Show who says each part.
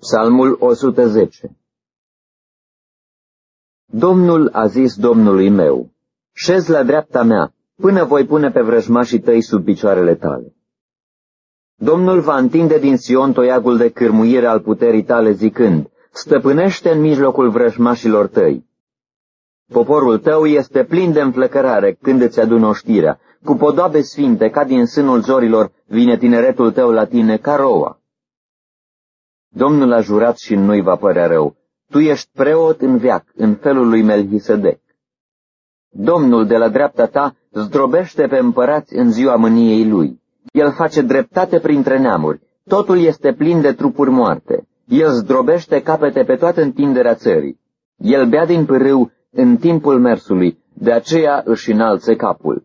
Speaker 1: Psalmul 110 Domnul a zis Domnului meu, șez la dreapta mea, până voi pune pe vrăjmașii tăi sub picioarele tale. Domnul va întinde din Sion toiagul de cârmuire al puterii tale zicând, stăpânește în mijlocul vrăjmașilor tăi. Poporul tău este plin de înflăcărare când îți adună oștirea, cu podoabe sfinte ca din sânul zorilor vine tineretul tău la tine ca roa. Domnul a jurat și nu-i va părea rău. Tu ești preot în veac, în felul lui Melchisedec. Domnul de la dreapta ta zdrobește pe împărați în ziua mâniei lui. El face dreptate printre neamuri. Totul este plin de trupuri moarte. El zdrobește capete pe toată întinderea țării. El bea din pârâu în timpul mersului, de aceea își înalțe capul.